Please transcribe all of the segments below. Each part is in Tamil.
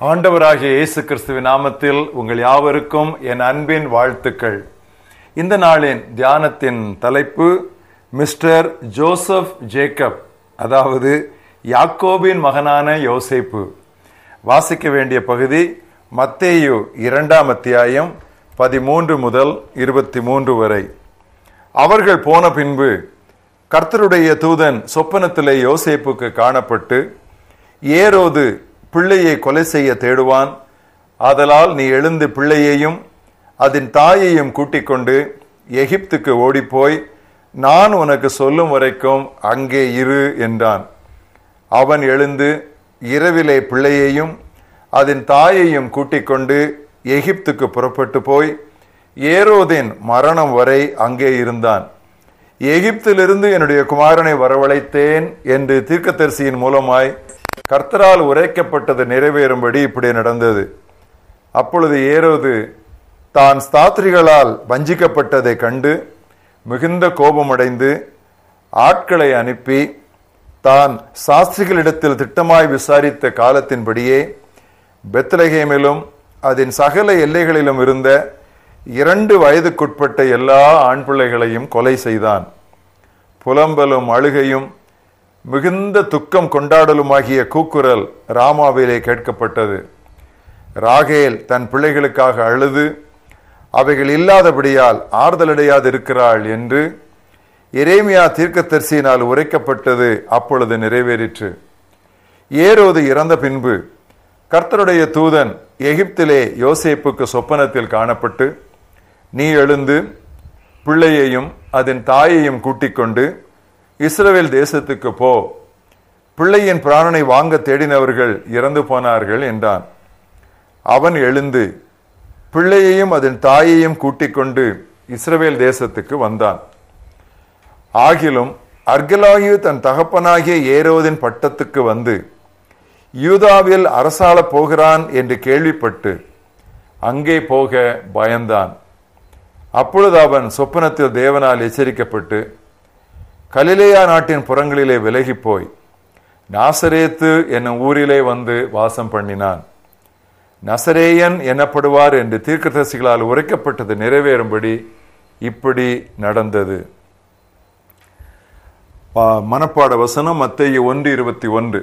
ஆண்டவராகிய இயேசு கிறிஸ்துவின் நாமத்தில் உங்கள் யாவருக்கும் என் அன்பின் வாழ்த்துக்கள். இந்த நாளின் தியானத்தின் தலைப்பு மிஸ்டர் ஜோசப் ஜேக்கப் அதாவது யாக்கோபின் மகனான யோசேப்பு. வாசிக்க வேண்டிய பகுதி மத்தேயு இரண்டாம் அத்தியாயம் பதிமூன்று முதல் இருபத்தி மூன்று வரை. அவர்கள் போன பின்பு கர்த்தருடைய தூதன் சொப்பனத்திலே யோசேப்புக்கு காணப்பட்டு ஏரோது பிள்ளையை கொலை செய்ய தேடுவான். ஆதலால் நீ எழுந்து பிள்ளையையும் அதன் தாயையும் கூட்டிக் கொண்டு எகிப்துக்கு ஓடிப்போய் நான் உனக்கு சொல்லும் வரைக்கும் அங்கே இரு என்றான். அவன் எழுந்து இரவிலே பிள்ளையையும் அதன் தாயையும் கூட்டிக் கொண்டு எகிப்துக்கு புறப்பட்டு போய் ஏரோதின் மரணம் வரை அங்கே இருந்தான். எகிப்திலிருந்து என்னுடைய குமாரனை வரவழைத்தேன் என்று தீர்க்கதரிசியின் மூலமாய் கர்த்தரால் உரைக்கப்பட்டது நிறைவேறும்படி இப்படி நடந்தது. அப்பொழுது ஏரோது தான் ஸ்தாத்திரிகளால் வஞ்சிக்கப்பட்டதை கண்டு மிகுந்த கோபமடைந்து ஆட்களை அனுப்பி தான் சாஸ்திரிகளிடத்தில் திட்டமாய் விசாரித்த காலத்தின்படியே பெத்லஹேமிலும் அதன் சகல எல்லைகளிலும் இருந்த இரண்டு வயதுக்குட்பட்ட எல்லா ஆண் பிள்ளைகளையும் கொலை செய்தான். புலம்பலும் அழுகையும் மிகுந்த துக்கம் கொண்டாடலுமாகிய கூக்குரல் ராமாவிலே கேட்கப்பட்டது. ராகேல் தன் பிள்ளைகளுக்காக அழுது அவைகள் இல்லாதபடியால் ஆறுதலடையாது இருக்கிறாள் என்று எரேமியா தீர்க்கதரிசியினால் உரைக்கப்பட்டது அப்பொழுது நிறைவேறிற்று. ஏரோது இறந்த பின்பு கர்த்தருடைய தூதன் எகிப்திலே யோசேப்புக்கு சொப்பனத்தில் காணப்பட்டு நீ எழுந்து பிள்ளையையும் அதன் தாயையும் கூட்டிக் கொண்டு இஸ்ரவேல் தேசத்துக்கு போ. பிள்ளையின் பிராணனை வாங்க தேடினவர்கள் இறந்து போனார்கள் என்றான். அவன் எழுந்து பிள்ளையையும் அதன் தாயையும் கூட்டிக் கொண்டு இஸ்ரவேல் தேசத்துக்கு வந்தான். ஆகிலும் அர்கலாயு தன் தகப்பனாகிய ஏரோதின் பட்டத்துக்கு வந்து யூதாவில் அரசாள போகிறான் என்று கேள்விப்பட்டு அங்கே போக பயந்தான். அப்பொழுது அவன் சொப்பனத்தில் தேவனால் எச்சரிக்கப்பட்டு கலிலேயா நாட்டின் புறங்களிலே விலகி போய் நாசரேத்து என்னும் ஊரிலே வந்து வாசம் பண்ணினான். நசரேயன் எனப்படுவார் என்று தீர்க்கதரிசிகளால் உரைக்கப்பட்டது நிறைவேறும்படி இப்படி நடந்தது. மனப்பாட வசனம் மத்திய ஒன்று இருபத்தி ஒன்று.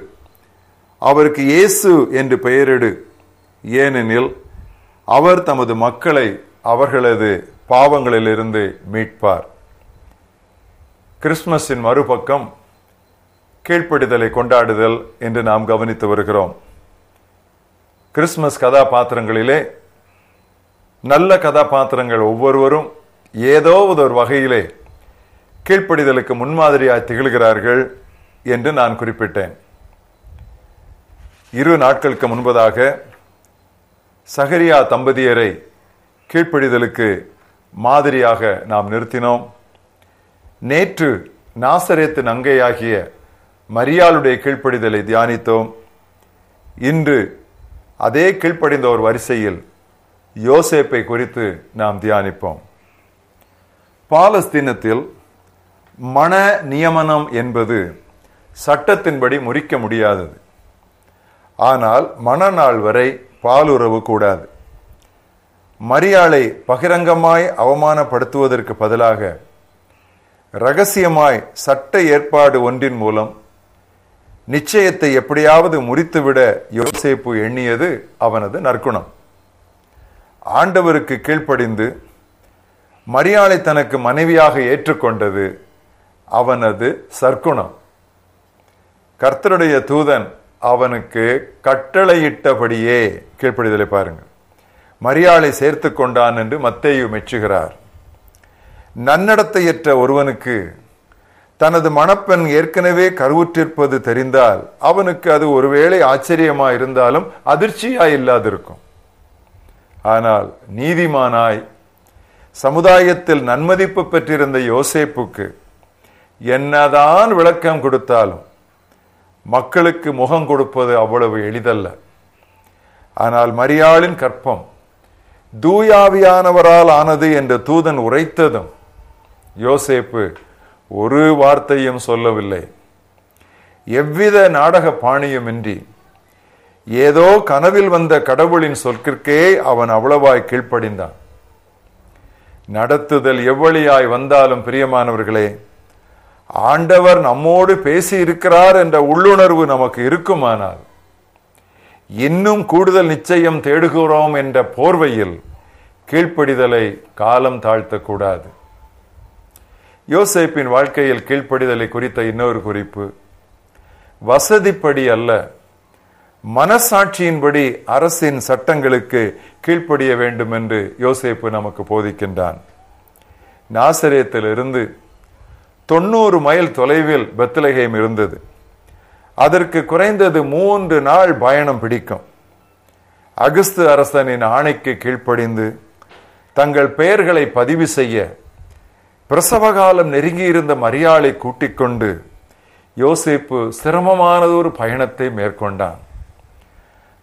அவருக்கு இயேசு என்று பெயரிடு. ஏனெனில் அவர் தமது மக்களை அவர்களது பாவங்களிலிருந்து மீட்பார். கிறிஸ்துமஸின் மறுபக்கம் கீழ்ப்படிதலை கொண்டாடுதல் என்று நாம் கவனித்து வருகிறோம். கிறிஸ்துமஸ் கதாபாத்திரங்களிலே நல்ல கதாபாத்திரங்கள் ஒவ்வொருவரும் ஏதோ ஒரு வகையிலே கீழ்ப்படிதலுக்கு முன்மாதிரியாய் திகழ்கிறார்கள் என்று நான் குறிப்பிட்டேன். இரு நாட்களுக்கு முன்பதாக சகரியா தம்பதியரை கீழ்ப்படிதலுக்கு மாதிரியாக நாம் நிறுத்தினோம். நேற்று நாசரேத்து நங்கையாகிய மரியாளுடைய கீழ்ப்படிதலை தியானித்தோம். இன்று அதே கீழ்ப்படிந்த ஒரு வரிசையில் யோசேப்பை குறித்து நாம் தியானிப்போம். பாலஸ்தீனத்தில் மன நியமனம் என்பது சட்டத்தின்படி முறிக்க முடியாதது. ஆனால் மனநாள் வரை பாலுறவு கூடாது. மரியாளை பகிரங்கமாய் அவமானப்படுத்துவதற்கு பதிலாக ரகசியமாய் சட்ட ஏற்பாடு ஒன்றின் மூலம் நிச்சயத்தை எப்படியாவது முறித்துவிட யோசேப்பு எண்ணியது அவனது நற்குணம். ஆண்டவருக்கு கீழ்ப்படிந்து மரியாளை தனக்கு மனைவியாக ஏற்றுக்கொண்டது அவனது சற்குணம். கர்த்தருடைய தூதன் அவனுக்கு கட்டளையிட்டபடியே கீழ்ப்படிதலை பாருங்கள். மரியாளை சேர்த்து கொண்டான் என்று மத்தேயு மெச்சுகிறார். நன்னடத்தையற்ற ஒருவனுக்கு தனது மணப்பெண் ஏற்கனவே கருவுற்றிருப்பது தெரிந்தால் அவனுக்கு அது ஒருவேளை ஆச்சரியமா இருந்தாலும் அதிர்ச்சியா இல்லாதிருக்கும் ஆனால் நீதிமானாய் சமுதாயத்தில் நன்மதிப்பு பெற்றிருந்த யோசேப்புக்கு என்னதான் விளக்கம் கொடுத்தாலும் மக்களுக்கு முகம் கொடுப்பது அவ்வளவு எளிதல்ல. ஆனால் மரியாளின் கற்பம் தூயாவியானவரால் ஆனது என்று தூதன் உரைத்ததும் யோசேப்பு ஒரு வார்த்தையும் சொல்லவில்லை. எவ்வித நாடக பாணியுமின்றி ஏதோ கனவில் வந்த கடவுளின் சொற்கிற்கே அவன் அவ்வளவாய் கீழ்ப்படிந்தான். நடத்துதல் எவ்வளியாய் வந்தாலும் பிரியமானவர்களே ஆண்டவர் நம்மோடு பேசி இருக்கிறார் என்ற உள்ளுணர்வு நமக்கு இருக்குமானால் இன்னும் கூடுதல் நிச்சயம் தேடுகிறோம் என்ற போர்வையில் கீழ்ப்படிதலை காலம் தாழ்த்தக்கூடாது. யோசேப்பின் வாழ்க்கையில் கீழ்ப்படிதலை குறித்த இன்னொரு குறிப்பு. வசதிப்படி அல்ல. மனசாட்சியின்படி அரசின் சட்டங்களுக்கு கீழ்ப்படிய வேண்டும் என்று யோசேப்பு நமக்கு போதிக்கின்றான். நாசரேத்திலிருந்து தொண்ணூறு மைல் தொலைவில் பெத்லகேம் இருந்தது. அதற்கு குறைந்தது மூன்று நாள் பயணம் பிடிக்கும். அகஸ்து அரசனின் ஆணைக்கு கீழ்ப்படிந்து தங்கள் பெயர்களை பதிவு செய்ய பிரசவகாலம் நெருங்கியிருந்த மரியாளை கூட்டிக் கொண்டு யோசேப்பு சிரமமானதொரு பயணத்தை மேற்கொண்டான்.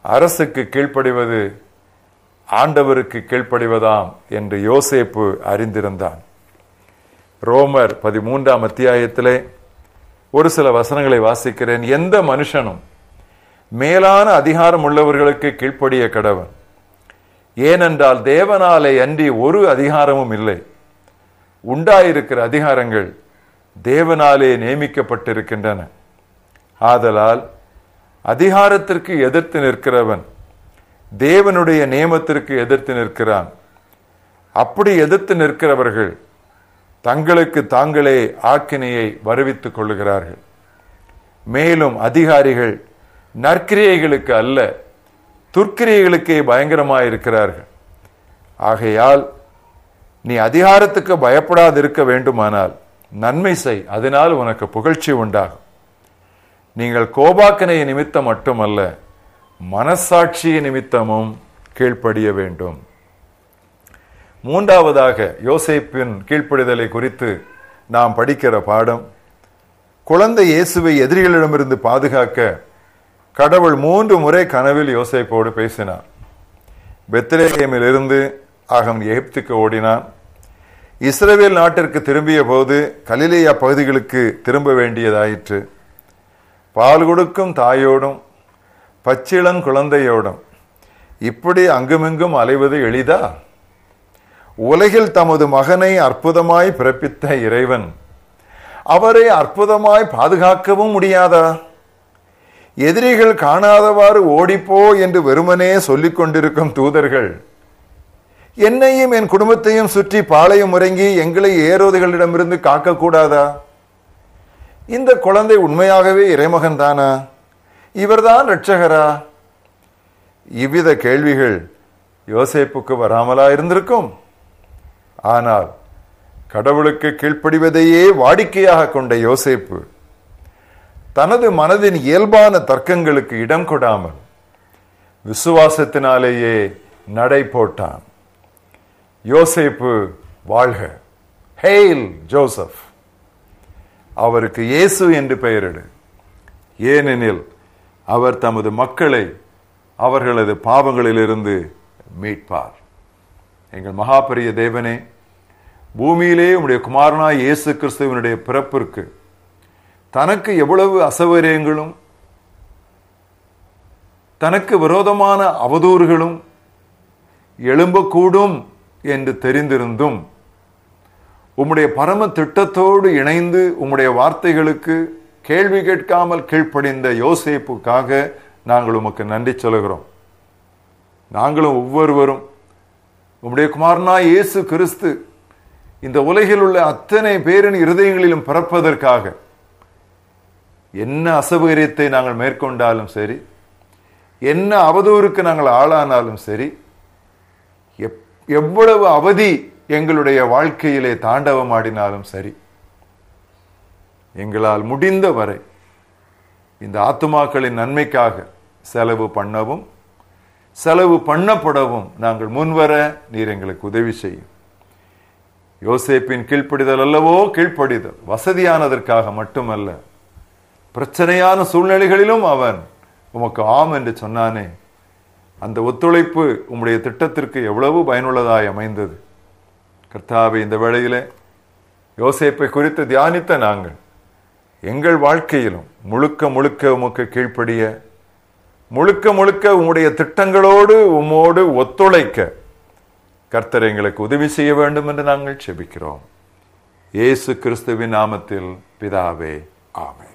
அரசுக்கு கீழ்ப்படிவது ஆண்டவருக்கு கீழ்ப்படிவதாம் என்று யோசேப்பு அறிந்திருந்தான். ரோமர் பதிமூன்றாம் அத்தியாயத்திலே ஒரு சில வசனங்களை வாசிக்கிறேன். எந்த மனுஷனும் மேலான அதிகாரம் உள்ளவர்களுக்கு கீழ்ப்படிய கடவன். ஏனென்றால் தேவனாலே அன்றி ஒரு அதிகாரமும் இல்லை. உண்டாயிருக்கிற அதிகாரங்கள் தேவனாலே நியமிக்கப்பட்டிருக்கின்றன. ஆதலால் அதிகாரத்திற்கு எதிர்த்து நிற்கிறவன் தேவனுடைய நியமத்திற்கு எதிர்த்து நிற்கிறான். அப்படி எதிர்த்து நிற்கிறவர்கள் தங்களுக்கு தாங்களே ஆக்கினையை வருவித்துக் கொள்கிறார்கள் மேலும் அதிகாரிகள் நற்கிரியைகளுக்கு அல்ல துர்க்கிரியைகளுக்கே பயங்கரமாயிருக்கிறார்கள். ஆகையால் நீ அதிகாரத்துக்கு பயப்படாது இருக்க வேண்டுமானால் நன்மை செய் அதனால் உனக்கு புகழ்ச்சி உண்டாகும். நீங்கள் கோபாக்கனை நிமித்தம் மட்டுமல்ல மனசாட்சிய நிமித்தமும் கீழ்ப்படிய வேண்டும். மூன்றாவதாக யோசைப்பின் கீழ்ப்படிதலை குறித்து நாம் படிக்கிற பாடம் குழந்தை இயேசுவை எதிரிகளிடமிருந்து பாதுகாக்க கடவுள் மூன்று முறை கனவில் யோசைப்போடு பேசினார். பெத்லேகேமில் இருந்து அவன் எகிப்துக்கு ஓடினான். இஸ்ரேல் நாட்டிற்கு திரும்பிய போது கலிலேயா பகுதிகளுக்கு திரும்ப வேண்டியதாயிற்று. பால் கொடுக்கும் தாயோடும் பச்சிளம் குழந்தையோடும் இப்படி அங்குமிங்கும் அலைவது எளிதா? உலகில் தமது மகனை அற்புதமாய் பிறப்பித்த இறைவன் அவரை அற்புதமாய் பாதுகாக்கவும் முடியாதா? எதிரிகள் காணாதவாறு ஓடிப்போ என்று வெறுமனே சொல்லிக் கொண்டிருக்கும் தூதர்கள் என்னையும் என் குடும்பத்தையும் சுற்றி பாளையம் முறங்கி எங்களை ஏரோதுகளிடமிருந்து காக்கக்கூடாதா? இந்த குழந்தை உண்மையாகவே இறைமகன் தானா? இவர்தான் இரட்சகரா? இவ்வித கேள்விகள் யோசேப்புக்கு வராமலா இருந்திருக்கும். ஆனால் கடவுளுக்கு கீழ்ப்படிவதையே வாடிக்கையாக கொண்ட யோசேப்பு தனது மனதின் இயல்பான தர்க்கங்களுக்கு இடம் கொடாமல் விசுவாசத்தினாலேயே நடை போட்டான். யோசேப்பு வாழ்க. Hail Joseph. அவருக்கு இயேசு என்று பெயரிடு. ஏனெனில் அவர் தமது மக்களை அவர்களது பாவங்களிலிருந்து மீட்பார். எங்கள் மகாபரிய தேவனே பூமியிலே உடைய குமாரனாய் இயேசு கிறிஸ்துவனுடைய பிறப்பிற்கு தனக்கு எவ்வளவு அசௌகரியங்களும் தனக்கு விரோதமான அவதூறுகளும் எழும்பக்கூடும் என்று தெரிந்திருந்தும் உம்முடைய பரம திட்டத்தோடு இணைந்து உம்முடைய வார்த்தைகளுக்கு கேள்வி கேட்காமல் கீழ்ப்படிந்த யோசிப்புக்காக நாங்கள் உமக்கு நன்றி சொல்கிறோம் நாங்களும் ஒவ்வொருவரும் உம்முடைய குமாரனா இயேசு கிறிஸ்து இந்த உலகில் உள்ள அத்தனை பேரின் இருதயங்களிலும் பிறப்பதற்காக என்ன அசௌகரியத்தை நாங்கள் மேற்கொண்டாலும் சரி என்ன அவதூறுக்கு நாங்கள் ஆளானாலும் சரி எவ்வளவு அவதி எங்களுடைய வாழ்க்கையிலே தாண்டவமாடினாலும் சரி. எங்களால் முடிந்த வரை இந்த ஆத்துமாக்களின் நன்மைக்காக செலவு பண்ணவும் செலவு பண்ணப்படவும் நாங்கள் முன்வர நீர் எங்களுக்கு உதவி செய்யும். யோசேப்பின் கீழ்ப்படிதல் அல்லவோ கீழ்ப்படிதல் வசதியானதற்காக மட்டுமல்ல பிரச்சனையான சூழ்நிலைகளிலும் அவன் உமக்கு ஆம் என்று சொன்னானே அந்த ஒத்துழைப்பு உம்முடைய திட்டத்திற்கு எவ்வளவு பயனுள்ளதாய் அமைந்தது. கர்த்தாவை இந்த வேளையிலே யோசேப்பை குறித்து தியானித்த நாங்கள் எங்கள் வாழ்க்கையிலும் முழுக்க முழுக்க உமக்கு கீழ்ப்படிய முழுக்க முழுக்க உம்முடைய திட்டங்களோடு உம்மோடு ஒத்துழைக்க கர்த்தர் எங்களுக்கு உதவி செய்ய வேண்டும் என்று நாங்கள் செபிக்கிறோம். இயேசு கிறிஸ்துவின் நாமத்தில் பிதாவே ஆமென்.